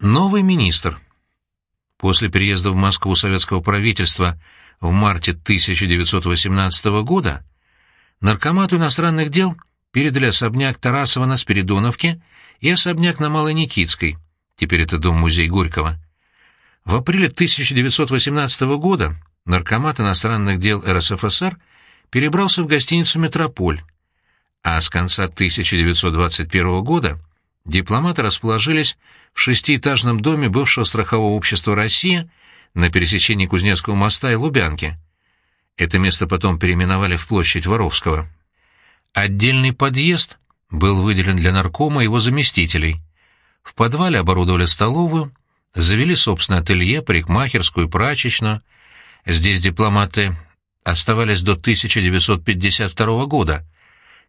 Новый министр. После переезда в Москву советского правительства в марте 1918 года Наркомату иностранных дел передали особняк Тарасова на Спиридоновке и особняк на Малой Никитской, теперь это дом-музей Горького. В апреле 1918 года Наркомат иностранных дел РСФСР перебрался в гостиницу «Метрополь», а с конца 1921 года дипломаты расположились в шестиэтажном доме бывшего страхового общества «Россия» на пересечении Кузнецкого моста и Лубянки. Это место потом переименовали в площадь Воровского. Отдельный подъезд был выделен для наркома и его заместителей. В подвале оборудовали столовую, завели собственное ателье, парикмахерскую, прачечную. Здесь дипломаты оставались до 1952 года,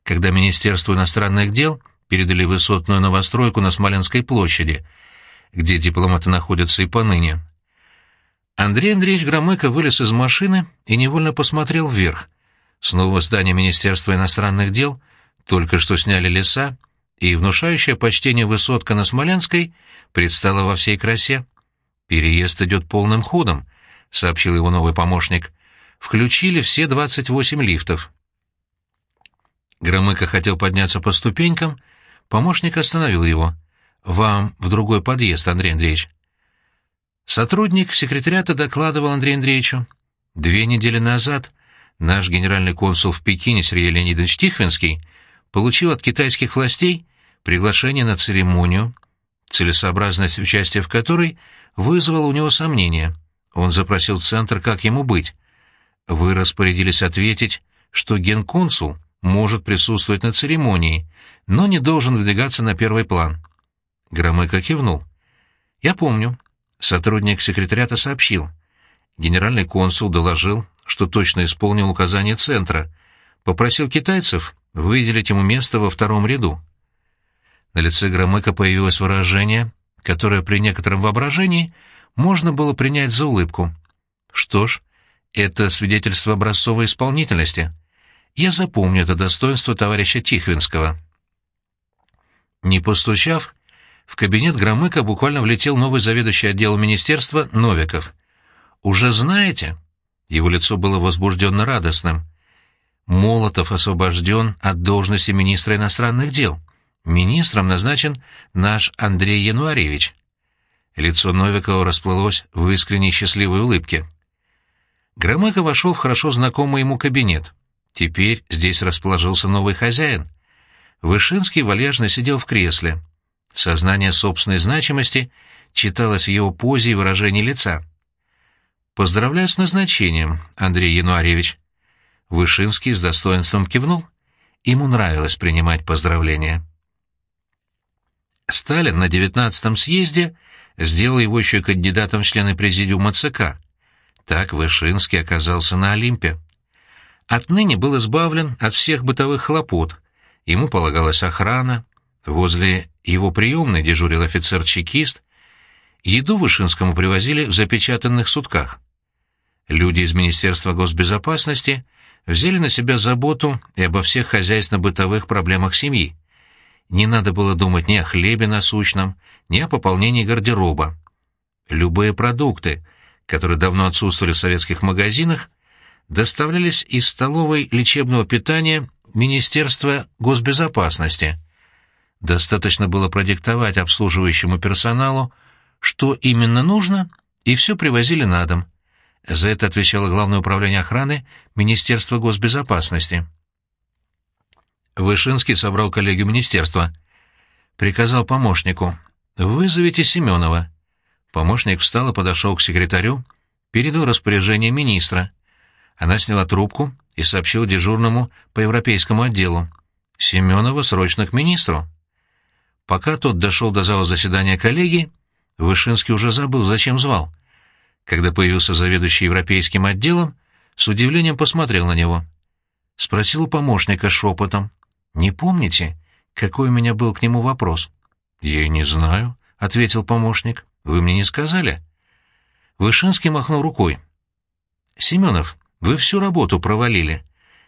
когда Министерство иностранных дел передали высотную новостройку на Смоленской площади, где дипломаты находятся и поныне. Андрей Андреевич Громыко вылез из машины и невольно посмотрел вверх. Снова здание Министерства иностранных дел, только что сняли леса, и внушающее почтение высотка на Смоленской предстала во всей красе. «Переезд идет полным ходом», — сообщил его новый помощник. «Включили все 28 лифтов». Громыко хотел подняться по ступенькам, помощник остановил его. «Вам в другой подъезд, Андрей Андреевич». Сотрудник секретариата докладывал Андрею Андреевичу. Две недели назад наш генеральный консул в Пекине Сергей Леонидович Тихвинский получил от китайских властей приглашение на церемонию, целесообразность участия в которой вызвала у него сомнения. Он запросил центр, как ему быть. Вы распорядились ответить, что генконсул может присутствовать на церемонии, но не должен выдвигаться на первый план. Громыко кивнул. «Я помню. Сотрудник секретариата сообщил. Генеральный консул доложил, что точно исполнил указания центра, попросил китайцев выделить ему место во втором ряду. На лице Громыка появилось выражение, которое при некотором воображении можно было принять за улыбку. Что ж, это свидетельство образцовой исполнительности. Я запомню это достоинство товарища Тихвинского. Не постучав, в кабинет Громыка буквально влетел новый заведующий отделом министерства Новиков. «Уже знаете?» Его лицо было возбужденно радостным. «Молотов освобожден от должности министра иностранных дел. Министром назначен наш Андрей Януаревич». Лицо Новикова расплылось в искренней счастливой улыбке. Громыко вошел в хорошо знакомый ему кабинет. Теперь здесь расположился новый хозяин. Вышинский вальяжно сидел в кресле. Сознание собственной значимости читалось в его позе и выражении лица. «Поздравляю с назначением, Андрей Януаревич». Вышинский с достоинством кивнул. Ему нравилось принимать поздравления. Сталин на девятнадцатом съезде сделал его еще кандидатом в члены президиума ЦК. Так Вышинский оказался на Олимпе. Отныне был избавлен от всех бытовых хлопот. Ему полагалась охрана. Возле его приемной дежурил офицер-чекист. Еду Вышинскому привозили в запечатанных сутках. Люди из Министерства госбезопасности взяли на себя заботу и обо всех хозяйственно-бытовых проблемах семьи. Не надо было думать ни о хлебе насущном, ни о пополнении гардероба. Любые продукты, которые давно отсутствовали в советских магазинах, доставлялись из столовой лечебного питания Министерства госбезопасности – Достаточно было продиктовать обслуживающему персоналу, что именно нужно, и все привозили на дом. За это отвечало Главное управление охраны Министерства госбезопасности. Вышинский собрал коллегию министерства. Приказал помощнику «Вызовите Семенова». Помощник встал и подошел к секретарю, передал распоряжение министра. Она сняла трубку и сообщила дежурному по европейскому отделу. «Семенова срочно к министру». Пока тот дошел до зала заседания коллегии, Вышинский уже забыл, зачем звал. Когда появился заведующий европейским отделом, с удивлением посмотрел на него. Спросил у помощника шепотом. «Не помните, какой у меня был к нему вопрос?» «Я не знаю», — ответил помощник. «Вы мне не сказали?» Вышинский махнул рукой. «Семенов, вы всю работу провалили.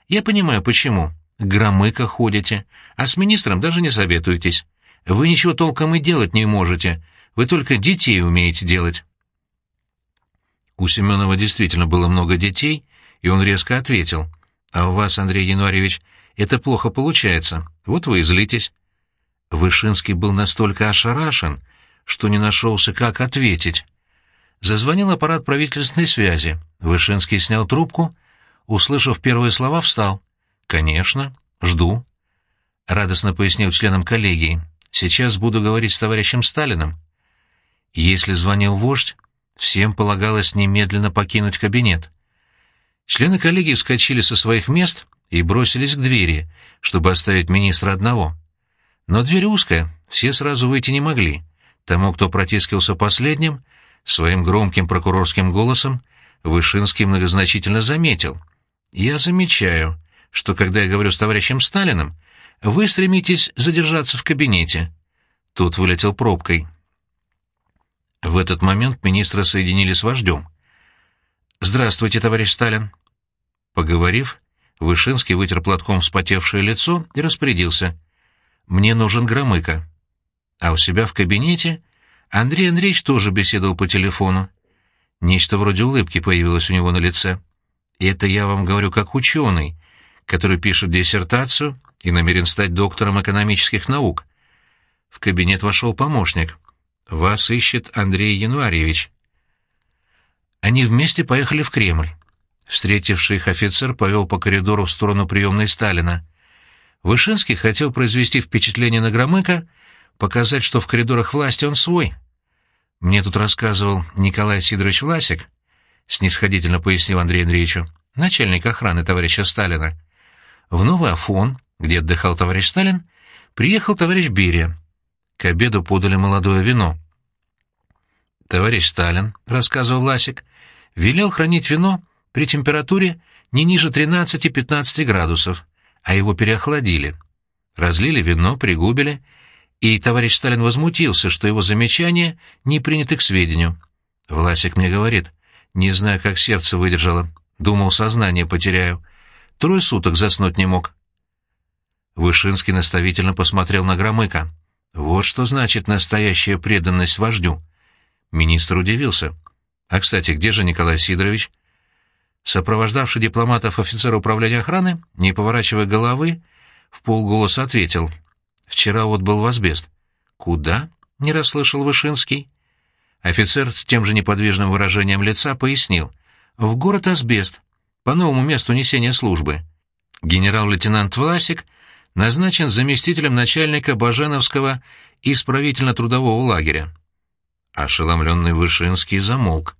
Я понимаю, почему. Громыко ходите, а с министром даже не советуетесь. Вы ничего толком и делать не можете, Вы только детей умеете делать». У Семенова действительно было много детей, и он резко ответил. «А у вас, Андрей Януаревич, это плохо получается. Вот вы и злитесь». Вышинский был настолько ошарашен, что не нашелся, как ответить. Зазвонил аппарат правительственной связи. Вышинский снял трубку, услышав первые слова, встал. «Конечно, жду», — радостно пояснил членам коллегии. «Сейчас буду говорить с товарищем Сталиным». Если звонил вождь, всем полагалось немедленно покинуть кабинет. Члены коллегии вскочили со своих мест и бросились к двери, чтобы оставить министра одного. Но дверь узкая, все сразу выйти не могли. Тому, кто протискивался последним, своим громким прокурорским голосом Вышинский многозначительно заметил. «Я замечаю, что когда я говорю с товарищем Сталиным, вы стремитесь задержаться в кабинете». Тут вылетел пробкой. В этот момент министра соединили с вождем. «Здравствуйте, товарищ Сталин». Поговорив, Вышинский вытер платком вспотевшее лицо и распорядился. «Мне нужен Громыко». А у себя в кабинете Андрей Андреевич тоже беседовал по телефону. Нечто вроде улыбки появилось у него на лице. Это я вам говорю как ученый, который пишет диссертацию и намерен стать доктором экономических наук. В кабинет вошел помощник. «Вас ищет Андрей Януарьевич». Они вместе поехали в Кремль. Встретивший их офицер повел по коридору в сторону приемной Сталина. Вышинский хотел произвести впечатление на Громыка, показать, что в коридорах власти он свой. Мне тут рассказывал Николай Сидорович Власик, снисходительно пояснил Андрею Андреевичу, начальник охраны товарища Сталина. В Новый Афон, где отдыхал товарищ Сталин, приехал товарищ Берия. К обеду подали молодое вино. Товарищ Сталин, рассказывал Власик, велел хранить вино при температуре не ниже 13-15 градусов, а его переохладили. Разлили вино, пригубили, и товарищ Сталин возмутился, что его замечания не приняты к сведению. Власик мне говорит, не знаю, как сердце выдержало, думал, сознание потеряю. Трое суток заснуть не мог. Вышинский наставительно посмотрел на Громыка. Вот что значит настоящая преданность вождю. Министр удивился. А, кстати, где же Николай Сидорович? Сопровождавший дипломатов офицер управления охраны, не поворачивая головы, в полголоса ответил. Вчера вот был в асбест. Куда? Не расслышал Вышинский. Офицер с тем же неподвижным выражением лица пояснил. В город Асбест, по новому месту несения службы. Генерал-лейтенант Власик — назначен заместителем начальника Баженовского исправительно-трудового лагеря. Ошеломленный Вышинский замолк.